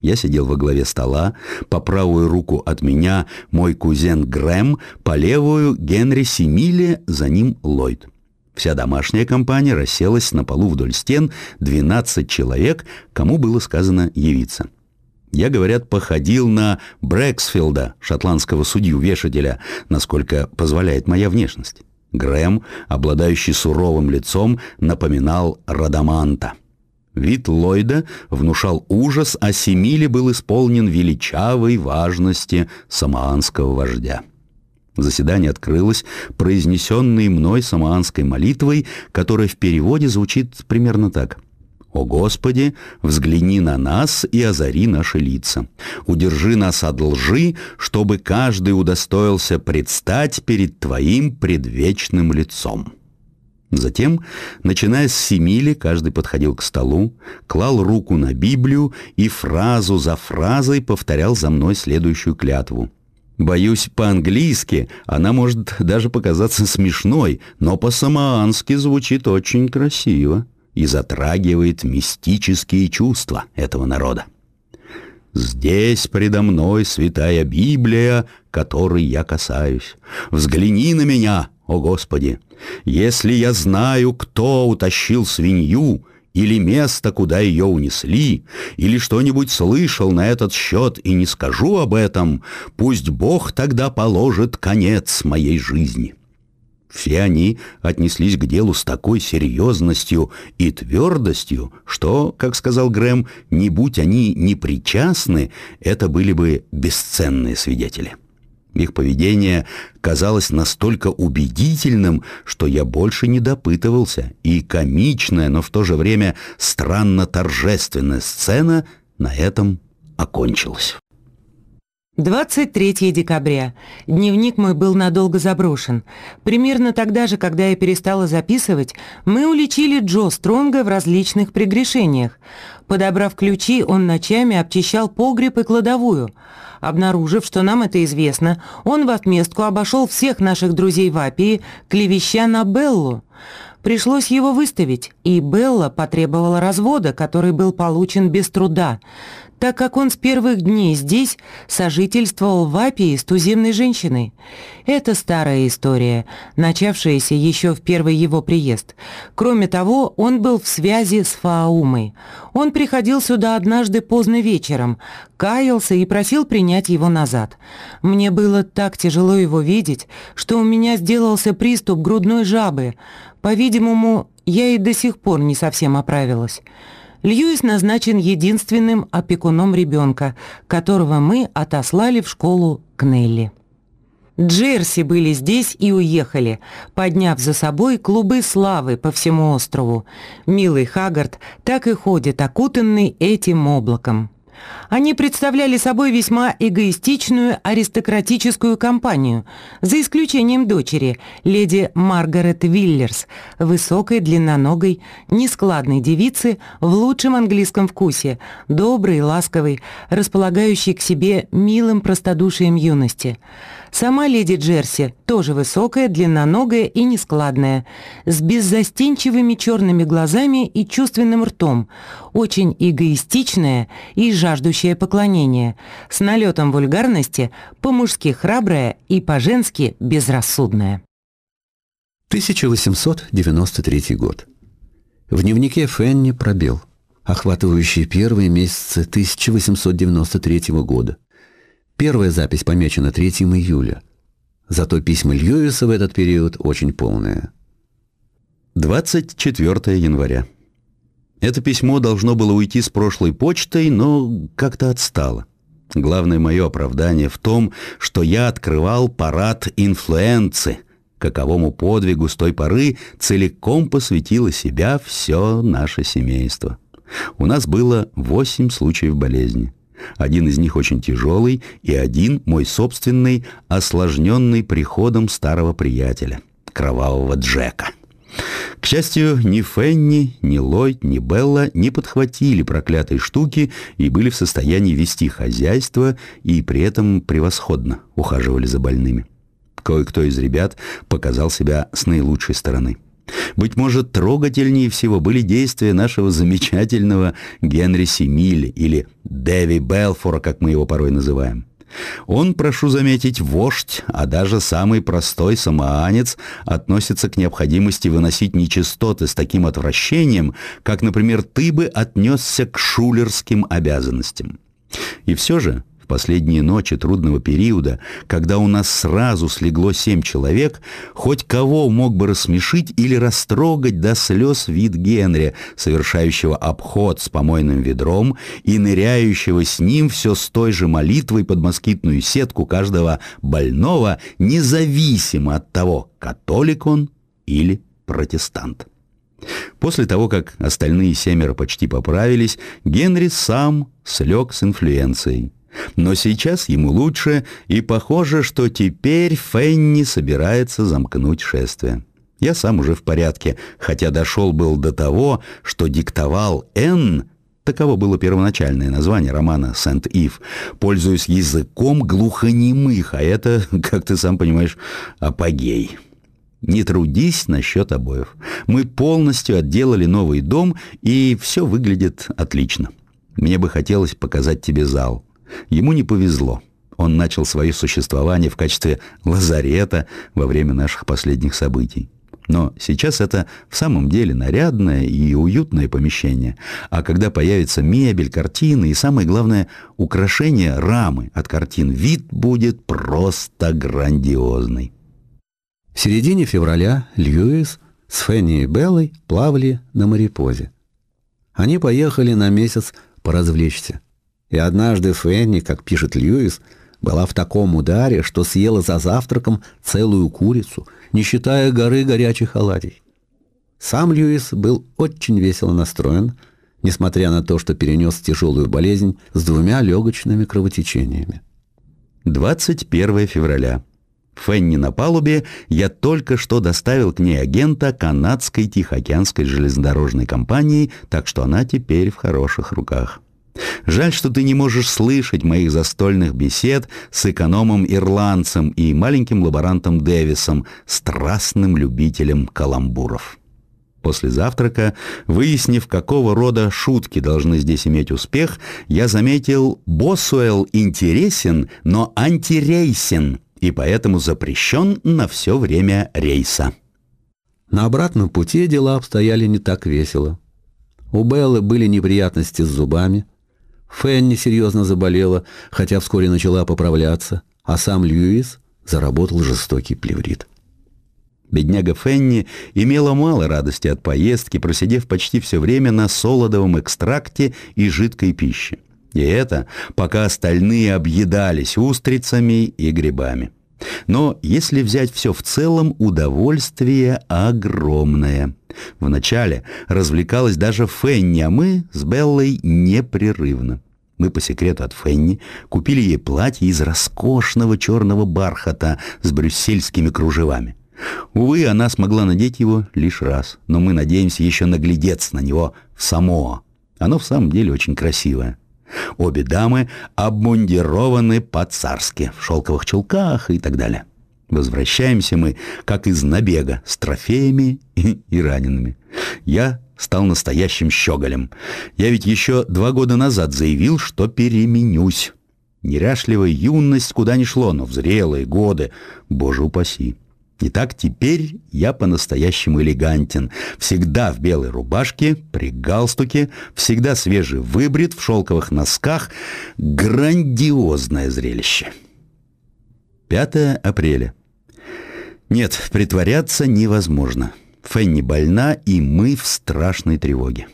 Я сидел во главе стола, по правую руку от меня мой кузен Грэм, по левую Генри Семиле, за ним Ллойд. Вся домашняя компания расселась на полу вдоль стен, 12 человек, кому было сказано явиться. Я, говорят, походил на Брэксфилда, шотландского судью-вешателя, насколько позволяет моя внешность. Грэм, обладающий суровым лицом, напоминал Радаманта. Вид Ллойда внушал ужас, а Семиле был исполнен величавой важности самоанского вождя. Заседание открылось произнесенной мной самоанской молитвой, которая в переводе звучит примерно так – «О Господи, взгляни на нас и озари наши лица. Удержи нас от лжи, чтобы каждый удостоился предстать перед Твоим предвечным лицом». Затем, начиная с Семили, каждый подходил к столу, клал руку на Библию и фразу за фразой повторял за мной следующую клятву. Боюсь, по-английски она может даже показаться смешной, но по-самоански звучит очень красиво и затрагивает мистические чувства этого народа. Здесь предо мной святая Библия, которой я касаюсь. Взгляни на меня, о Господи! Если я знаю, кто утащил свинью, или место, куда ее унесли, или что-нибудь слышал на этот счет и не скажу об этом, пусть Бог тогда положит конец моей жизни». Все они отнеслись к делу с такой серьезностью и твердостью, что, как сказал Грэм, не будь они непричастны, это были бы бесценные свидетели. Их поведение казалось настолько убедительным, что я больше не допытывался, и комичная, но в то же время странно торжественная сцена на этом окончилась. 23 декабря. Дневник мой был надолго заброшен. Примерно тогда же, когда я перестала записывать, мы уличили Джо Стронга в различных прегрешениях. Подобрав ключи, он ночами обчищал погреб и кладовую. Обнаружив, что нам это известно, он в отместку обошел всех наших друзей в Апии, клевеща на Беллу. Пришлось его выставить, и Белла потребовала развода, который был получен без труда так как он с первых дней здесь сожительствовал в Апии с туземной женщиной. Это старая история, начавшаяся еще в первый его приезд. Кроме того, он был в связи с Фаумой. Он приходил сюда однажды поздно вечером, каялся и просил принять его назад. Мне было так тяжело его видеть, что у меня сделался приступ грудной жабы. По-видимому, я и до сих пор не совсем оправилась. Льюис назначен единственным опекуном ребенка, которого мы отослали в школу к Нелли. Джерси были здесь и уехали, подняв за собой клубы славы по всему острову. Милый Хагард так и ходит, окутанный этим облаком. Они представляли собой весьма эгоистичную аристократическую компанию, за исключением дочери, леди Маргарет Виллерс, высокой, длинноногой, нескладной девицы в лучшем английском вкусе, доброй, ласковой, располагающей к себе милым простодушием юности. Сама леди Джерси тоже высокая, длинноногая и нескладная, с беззастенчивыми черными глазами и чувственным ртом, очень эгоистичная и жаждущая поклонения, с налетом вульгарности, по-мужски храбрая и по-женски безрассудная. 1893 год. В дневнике Фенни пробел, охватывающий первые месяцы 1893 года. Первая запись помечена 3 июля. Зато письма Льюиса в этот период очень полные. 24 января. Это письмо должно было уйти с прошлой почтой, но как-то отстало. Главное мое оправдание в том, что я открывал парад инфлюенции, каковому подвигу с той поры целиком посвятило себя все наше семейство. У нас было восемь случаев болезни. Один из них очень тяжелый, и один, мой собственный, осложненный приходом старого приятеля, кровавого Джека. К счастью, ни Фенни, ни Ллойд, ни Белла не подхватили проклятой штуки и были в состоянии вести хозяйство и при этом превосходно ухаживали за больными. Кое-кто из ребят показал себя с наилучшей стороны. Быть может, трогательнее всего были действия нашего замечательного Генри Семили или Дэви Белфора, как мы его порой называем. Он, прошу заметить, вождь, а даже самый простой самоанец относится к необходимости выносить нечистоты с таким отвращением, как, например, ты бы отнесся к шулерским обязанностям. И все же последние ночи трудного периода, когда у нас сразу слегло семь человек, хоть кого мог бы рассмешить или растрогать до слез вид Генри, совершающего обход с помойным ведром и ныряющего с ним все с той же молитвой под москитную сетку каждого больного, независимо от того, католик он или протестант. После того, как остальные семеро почти поправились, Генри сам слег с инфлюенцией. Но сейчас ему лучше, и похоже, что теперь Фенни собирается замкнуть шествие. Я сам уже в порядке, хотя дошел был до того, что диктовал «Н», таково было первоначальное название романа «Сент-Ив», пользуясь языком глухонемых, а это, как ты сам понимаешь, апогей. Не трудись насчет обоев. Мы полностью отделали новый дом, и все выглядит отлично. Мне бы хотелось показать тебе зал. Ему не повезло. Он начал свое существование в качестве лазарета во время наших последних событий. Но сейчас это в самом деле нарядное и уютное помещение. А когда появится мебель, картины и, самое главное, украшение рамы от картин, вид будет просто грандиозный. В середине февраля Льюис с Фенни и Беллой плавали на морепозе. Они поехали на месяц поразвлечься. И однажды Фенни, как пишет Льюис, была в таком ударе, что съела за завтраком целую курицу, не считая горы горячих оладий. Сам Льюис был очень весело настроен, несмотря на то, что перенес тяжелую болезнь с двумя легочными кровотечениями. 21 февраля. Фенни на палубе, я только что доставил к ней агента канадской Тихоокеанской железнодорожной компании, так что она теперь в хороших руках. Жаль, что ты не можешь слышать моих застольных бесед с экономом-ирландцем и маленьким лаборантом Дэвисом, страстным любителем каламбуров. После завтрака, выяснив, какого рода шутки должны здесь иметь успех, я заметил, Босуэлл интересен, но антирейсен, и поэтому запрещен на все время рейса. На обратном пути дела обстояли не так весело. У Беллы были неприятности с зубами, Фенни серьезно заболела, хотя вскоре начала поправляться, а сам Льюис заработал жестокий плеврит. Бедняга Фенни имела мало радости от поездки, просидев почти все время на солодовом экстракте и жидкой пище. И это, пока остальные объедались устрицами и грибами. Но если взять все в целом, удовольствие огромное. Вначале развлекалась даже Фенни, а мы с Беллой непрерывно. Мы по секрету от Фенни купили ей платье из роскошного черного бархата с брюссельскими кружевами. Увы, она смогла надеть его лишь раз, но мы надеемся еще наглядеться на него в Самоа. Оно в самом деле очень красивое. Обе дамы обмундированы по-царски, в шелковых чулках и так далее. Возвращаемся мы, как из набега, с трофеями и, и ранеными. Я стал настоящим щеголем. Я ведь еще два года назад заявил, что переменюсь. Неряшливая юность куда ни шло, но в зрелые годы, боже упаси. Итак, теперь я по-настоящему элегантен. Всегда в белой рубашке, при галстуке, всегда свежий выбрит, в шелковых носках. Грандиозное зрелище. 5 апреля. Нет, притворяться невозможно. Фенни больна, и мы в страшной тревоге.